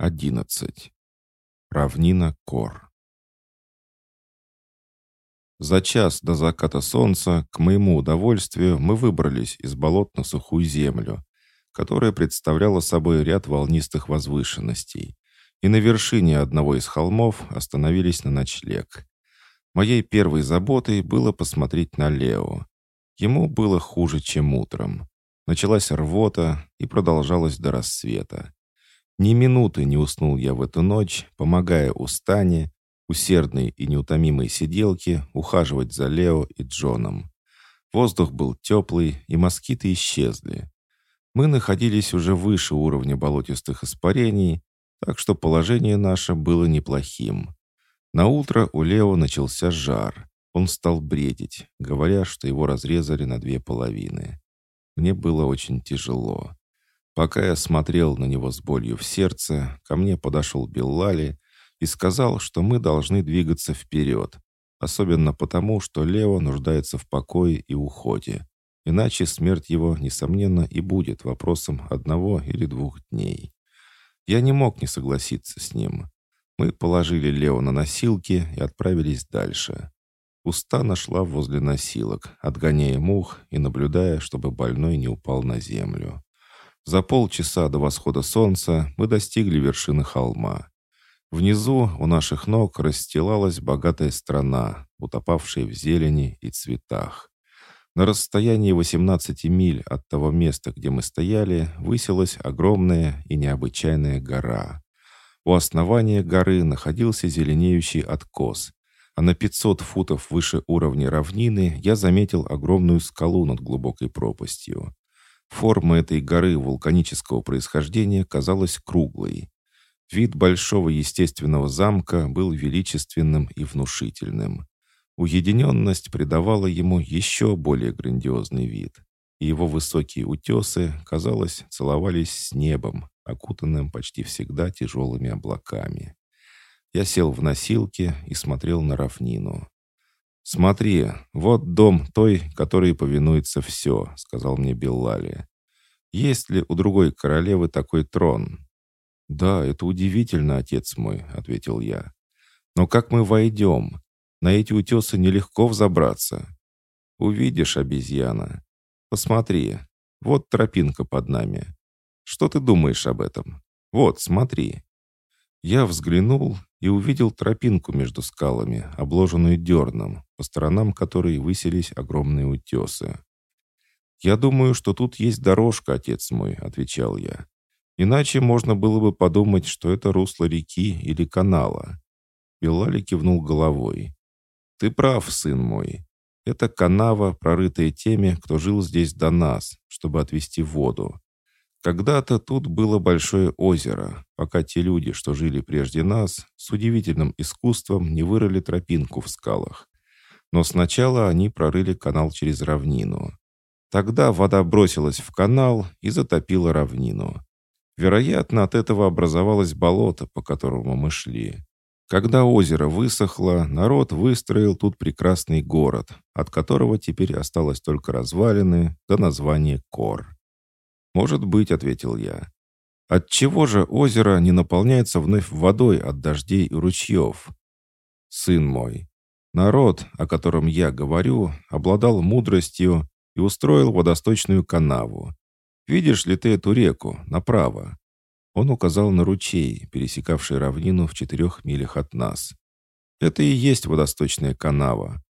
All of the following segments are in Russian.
11. Равнина Кор. За час до заката солнца, к моему удовольствию, мы выбрались из болот на сухую землю, которая представляла собой ряд волнистых возвышенностей, и на вершине одного из холмов остановились на ночлег. Моей первой заботой было посмотреть на Лео. Ему было хуже, чем утром. Началась рвота и продолжалась до рассвета. Ни минуты не уснул я в эту ночь, помогая Устане, усердной и неутомимой сиделке, ухаживать за Лео и Джоном. Воздух был теплый, и москиты исчезли. Мы находились уже выше уровня болотистых испарений, так что положение наше было неплохим. На утро у Лео начался жар. Он стал бредить, говоря, что его разрезали на две половины. Мне было очень тяжело. Пока я смотрел на него с болью в сердце, ко мне подошел Беллали и сказал, что мы должны двигаться вперед, особенно потому, что Лео нуждается в покое и уходе. Иначе смерть его, несомненно, и будет вопросом одного или двух дней. Я не мог не согласиться с ним. Мы положили Лео на носилки и отправились дальше. Уста нашла возле носилок, отгоняя мух и наблюдая, чтобы больной не упал на землю. За полчаса до восхода солнца мы достигли вершины холма. Внизу у наших ног расстилалась богатая страна, утопавшая в зелени и цветах. На расстоянии 18 миль от того места, где мы стояли, высилась огромная и необычайная гора. У основания горы находился зеленеющий откос, а на 500 футов выше уровня равнины я заметил огромную скалу над глубокой пропастью. Форма этой горы вулканического происхождения казалась круглой. Вид большого естественного замка был величественным и внушительным. Уединенность придавала ему еще более грандиозный вид, и его высокие утесы, казалось, целовались с небом, окутанным почти всегда тяжелыми облаками. Я сел в носилке и смотрел на равнину. «Смотри, вот дом той, которой повинуется все», — сказал мне Беллали. «Есть ли у другой королевы такой трон?» «Да, это удивительно, отец мой», — ответил я. «Но как мы войдем? На эти утесы нелегко взобраться». «Увидишь, обезьяна. Посмотри, вот тропинка под нами. Что ты думаешь об этом? Вот, смотри». Я взглянул и увидел тропинку между скалами, обложенную дерном, по сторонам которой высились огромные утесы. «Я думаю, что тут есть дорожка, отец мой», — отвечал я. «Иначе можно было бы подумать, что это русло реки или канала». Белали кивнул головой. «Ты прав, сын мой. Это канава, прорытая теми, кто жил здесь до нас, чтобы отвести воду. Когда-то тут было большое озеро, пока те люди, что жили прежде нас, с удивительным искусством не вырыли тропинку в скалах. Но сначала они прорыли канал через равнину. Тогда вода бросилась в канал и затопила равнину. Вероятно, от этого образовалось болото, по которому мы шли. Когда озеро высохло, народ выстроил тут прекрасный город, от которого теперь осталось только развалины до названия Кор. «Может быть», — ответил я. «Отчего же озеро не наполняется вновь водой от дождей и ручьев?» «Сын мой, народ, о котором я говорю, обладал мудростью и устроил водосточную канаву. Видишь ли ты эту реку, направо?» Он указал на ручей, пересекавший равнину в четырех милях от нас. «Это и есть водосточная канава.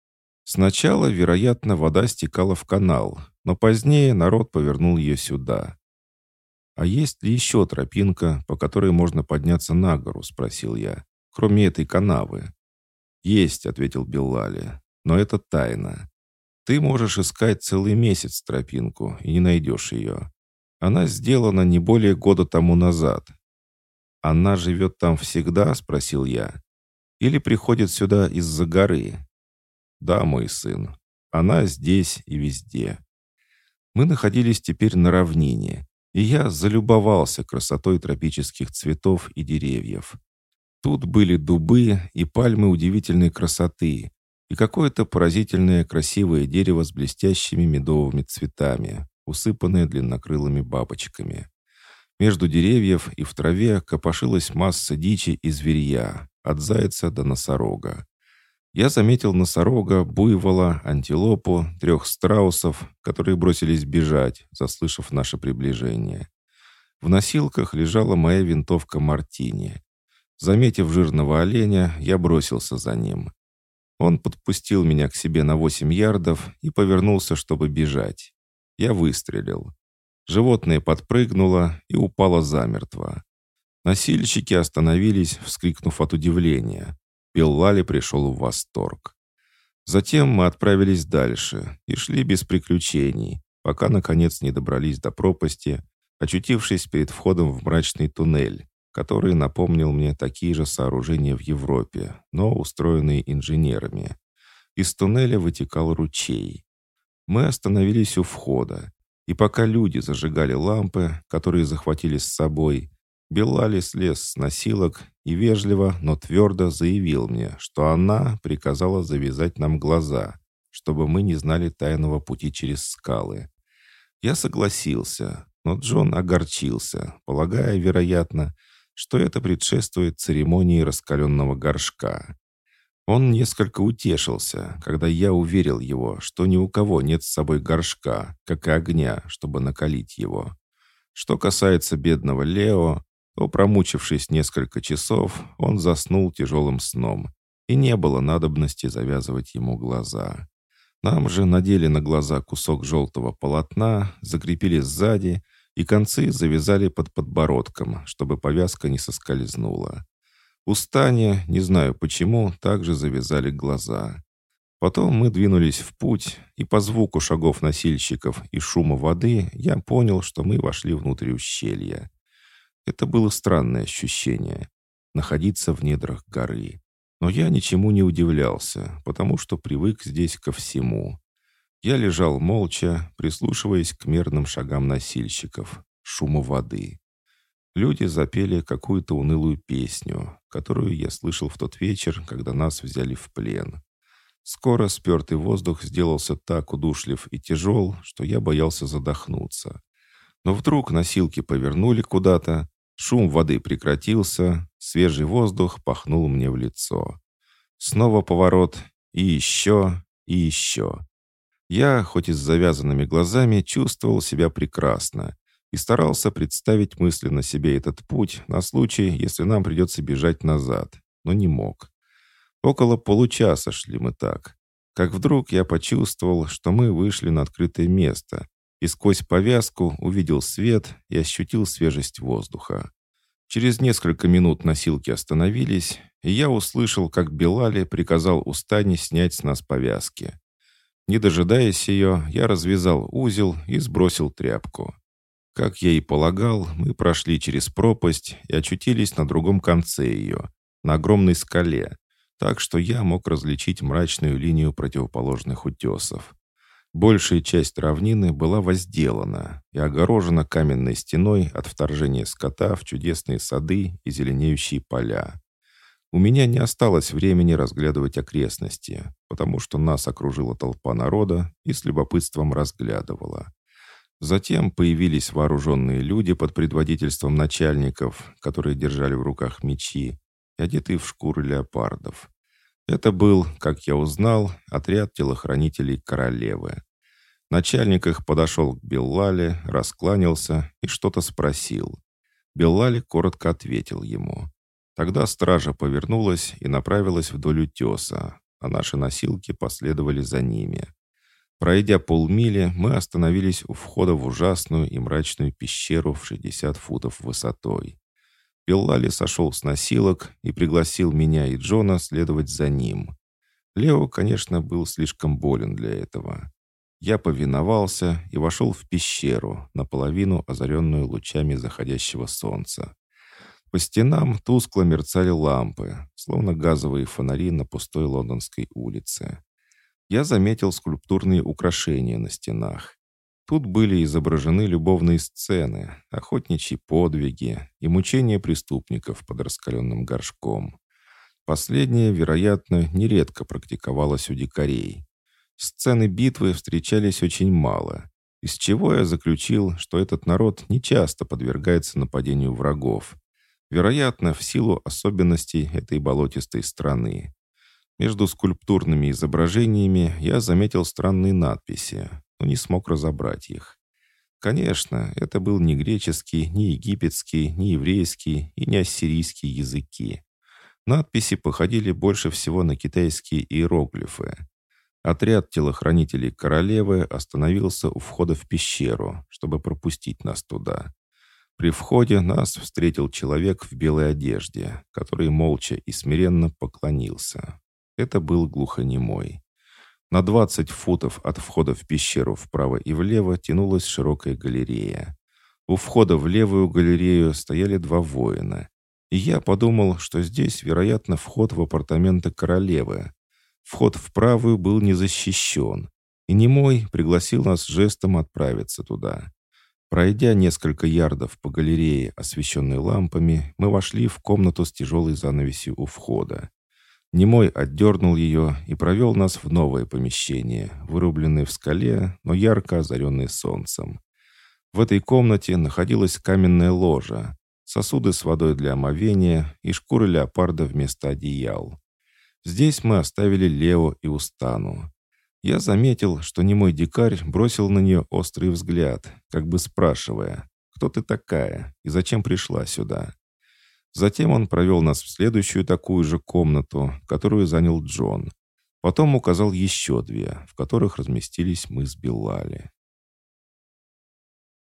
Сначала, вероятно, вода стекала в канал, но позднее народ повернул ее сюда. «А есть ли еще тропинка, по которой можно подняться на гору?» — спросил я. «Кроме этой канавы». «Есть», — ответил Беллали, — «но это тайна. Ты можешь искать целый месяц тропинку и не найдешь ее. Она сделана не более года тому назад». «Она живет там всегда?» — спросил я. «Или приходит сюда из-за горы?» «Да, мой сын. Она здесь и везде». Мы находились теперь на равнине, и я залюбовался красотой тропических цветов и деревьев. Тут были дубы и пальмы удивительной красоты, и какое-то поразительное красивое дерево с блестящими медовыми цветами, усыпанное длиннокрылыми бабочками. Между деревьев и в траве копошилась масса дичи и зверья, от зайца до носорога. Я заметил носорога, буйвола, антилопу, трех страусов, которые бросились бежать, заслышав наше приближение. В носилках лежала моя винтовка Мартини. Заметив жирного оленя, я бросился за ним. Он подпустил меня к себе на восемь ярдов и повернулся, чтобы бежать. Я выстрелил. Животное подпрыгнуло и упало замертво. Носильщики остановились, вскрикнув от удивления. Беллали пришел в восторг. Затем мы отправились дальше и шли без приключений, пока, наконец, не добрались до пропасти, очутившись перед входом в мрачный туннель, который напомнил мне такие же сооружения в Европе, но устроенные инженерами. Из туннеля вытекал ручей. Мы остановились у входа, и пока люди зажигали лампы, которые захватили с собой, Белали слез с носилок и вежливо, но твердо заявил мне, что она приказала завязать нам глаза, чтобы мы не знали тайного пути через скалы. Я согласился, но Джон огорчился, полагая, вероятно, что это предшествует церемонии раскаленного горшка. Он несколько утешился, когда я уверил его, что ни у кого нет с собой горшка, как и огня, чтобы накалить его. Что касается бедного Лео, то, промучившись несколько часов, он заснул тяжелым сном, и не было надобности завязывать ему глаза. Нам же надели на глаза кусок желтого полотна, закрепили сзади, и концы завязали под подбородком, чтобы повязка не соскользнула. У Стани, не знаю почему, также завязали глаза. Потом мы двинулись в путь, и по звуку шагов носильщиков и шума воды я понял, что мы вошли внутрь ущелья. Это было странное ощущение — находиться в недрах горы. Но я ничему не удивлялся, потому что привык здесь ко всему. Я лежал молча, прислушиваясь к мерным шагам носильщиков, шуму воды. Люди запели какую-то унылую песню, которую я слышал в тот вечер, когда нас взяли в плен. Скоро спертый воздух сделался так удушлив и тяжел, что я боялся задохнуться. Но вдруг носилки повернули куда-то, Шум воды прекратился, свежий воздух пахнул мне в лицо. Снова поворот, и еще, и еще. Я, хоть и с завязанными глазами, чувствовал себя прекрасно и старался представить мысленно себе этот путь на случай, если нам придется бежать назад, но не мог. Около получаса шли мы так. Как вдруг я почувствовал, что мы вышли на открытое место, и сквозь повязку увидел свет и ощутил свежесть воздуха. Через несколько минут носилки остановились, и я услышал, как Белали приказал Устане снять с нас повязки. Не дожидаясь ее, я развязал узел и сбросил тряпку. Как я и полагал, мы прошли через пропасть и очутились на другом конце ее, на огромной скале, так что я мог различить мрачную линию противоположных утесов. Большая часть равнины была возделана и огорожена каменной стеной от вторжения скота в чудесные сады и зеленеющие поля. У меня не осталось времени разглядывать окрестности, потому что нас окружила толпа народа и с любопытством разглядывала. Затем появились вооруженные люди под предводительством начальников, которые держали в руках мечи, одетые в шкуры леопардов. Это был, как я узнал, отряд телохранителей королевы. Начальник их подошел к Беллале, раскланялся и что-то спросил. Беллали коротко ответил ему. Тогда стража повернулась и направилась вдоль утеса, а наши носилки последовали за ними. Пройдя полмили, мы остановились у входа в ужасную и мрачную пещеру в 60 футов высотой. Беллали сошел с носилок и пригласил меня и Джона следовать за ним. Лео, конечно, был слишком болен для этого. Я повиновался и вошел в пещеру, наполовину озаренную лучами заходящего солнца. По стенам тускло мерцали лампы, словно газовые фонари на пустой лондонской улице. Я заметил скульптурные украшения на стенах. Тут были изображены любовные сцены, охотничьи подвиги и мучения преступников под раскаленным горшком. Последнее, вероятно, нередко практиковалось у дикарей. Сцены битвы встречались очень мало. из чего я заключил, что этот народ нечасто подвергается нападению врагов. Вероятно, в силу особенностей этой болотистой страны. Между скульптурными изображениями я заметил странные надписи, но не смог разобрать их. Конечно, это был не греческий, не египетский, не еврейский и не ассирийский языки. Надписи походили больше всего на китайские иероглифы. Отряд телохранителей королевы остановился у входа в пещеру, чтобы пропустить нас туда. При входе нас встретил человек в белой одежде, который молча и смиренно поклонился. Это был глухонемой. На 20 футов от входа в пещеру вправо и влево тянулась широкая галерея. У входа в левую галерею стояли два воина. И я подумал, что здесь, вероятно, вход в апартаменты королевы. Вход в правую был не защищен. И немой пригласил нас жестом отправиться туда. Пройдя несколько ярдов по галерее, освещенной лампами, мы вошли в комнату с тяжелой занавесью у входа. Немой отдернул ее и провел нас в новое помещение, вырубленное в скале, но ярко озаренное солнцем. В этой комнате находилась каменная ложа, сосуды с водой для омовения и шкуры леопарда вместо одеял. Здесь мы оставили Лео и Устану. Я заметил, что немой дикарь бросил на нее острый взгляд, как бы спрашивая, «Кто ты такая и зачем пришла сюда?» Затем он провел нас в следующую такую же комнату, которую занял Джон. Потом указал еще две, в которых разместились мы с Беллали.